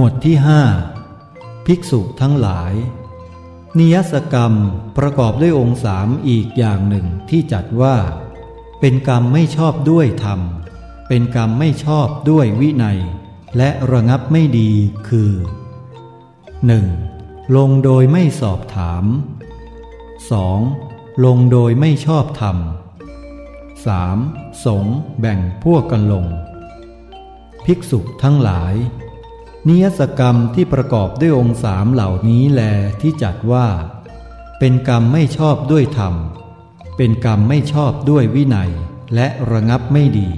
หมวดที่ห้าภิกษุทั้งหลาย นิยสกรรมประกอบด้วยองค์สามอีกอย่างหนึ่งที่จัดว่า เป็นกรรมไม่ชอบด้วยธรรม เป็นกรรมไม่ชอบด้วยวินัย และระงับไม่ดีคือ 1. ลงโดยไม่สอบถาม 2. ลงโดยไม่ชอบธรรม 3. สงแบ่งพวกกันลง ภิกษุทั้งหลาย นิยสกรรมที่ประกอบด้วยองค์สามเหล่านี้แลที่จัดว่า เป็นกรรมไม่ชอบด้วยธรรม เป็นกรรมไม่ชอบด้วยวินัย และระงับไม่ดี